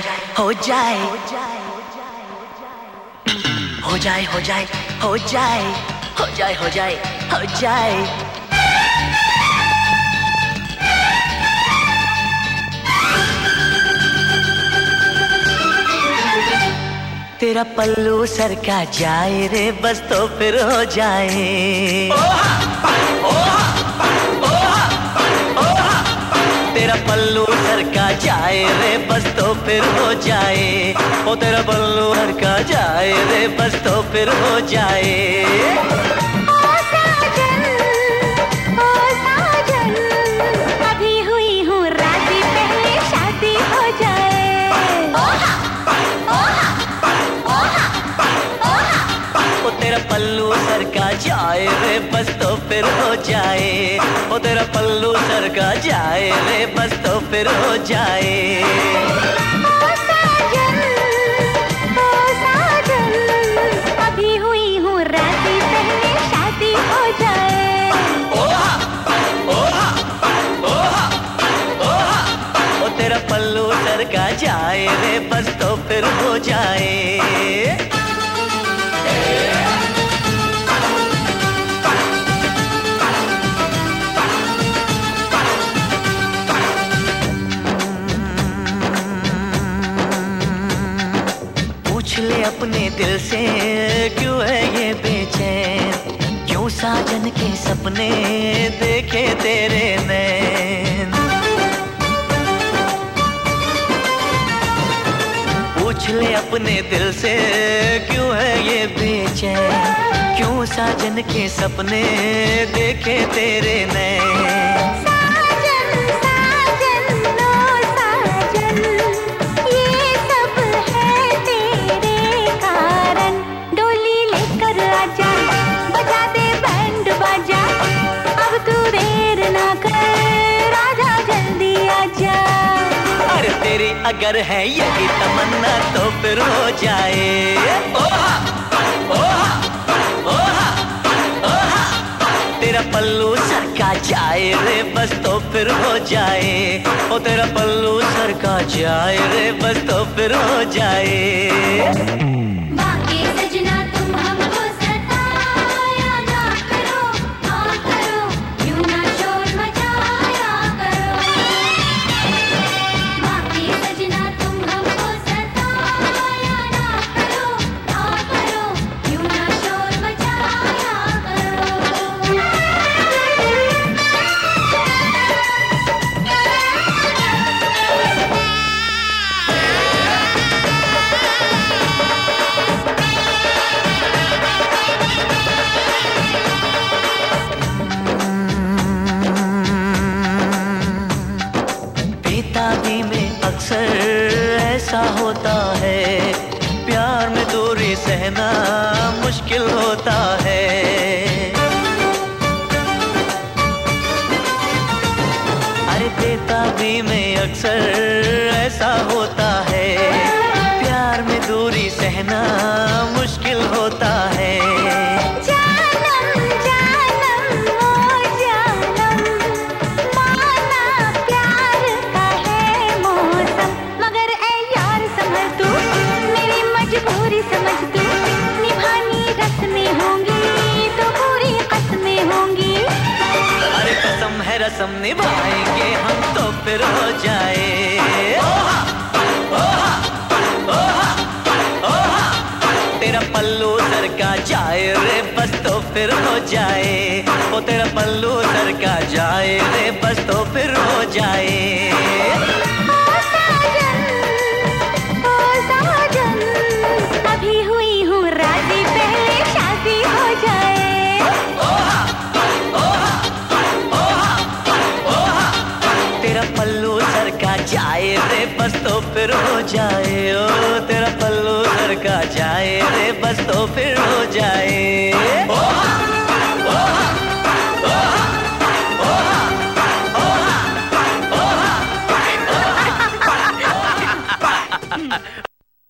जाए, हो जाए। हो जाए हो जाए हो जाए हो जाए हो जाए हो जाए। तेरा पल्लू सर का जाए रे, बस तो फिर हो जाए। तेरा पल्लू सर का जाए रे, बस तो फिर हो जाए। ओ तेरा बल्लू हर का जाए रे, बस तो फिर हो जाए। बस तो फिर हो जाए। ओ तेरा पल्लू सर का जाए। रे बस तो फिर हो जाए। तेरा पल्लू सर का जाए। रे बस तो फिर हो जाए। अपने दिल से, क्यों है ये बेचैन? क्यों साजन के सपने देखे तेरे नैन? पूछ ले अपने दिल से, क्यों है ये बेचैन? क्यों साजन के सपने देखे तेरे नैन? तेरी अगर है यही तमन्ना तो फिर हो जाए। तेरा पल्लू सर का जाए रे, बस तो फिर हो जाए ओ तेरा पल्लू सर का जाए रे, बस तो फिर हो जाए अक्सर ऐसा होता है। प्यार में दूरी सहना मुश्किल होता है। अरे बेताबी में अक्सर ऐसा होता है। प्यार में दूरी सहना कसम निभाएँगे हम तो फिर हो जाए। तेरा पल्लू सर का जाए रे, बस तो फिर हो जाए वो तेरा पल्लू सर का जाए रे, बस तो फिर बस तो फिर हो जाए, ओ तेरा पल्लू घर का जाए रे बस तो फिर हो जाए ओ!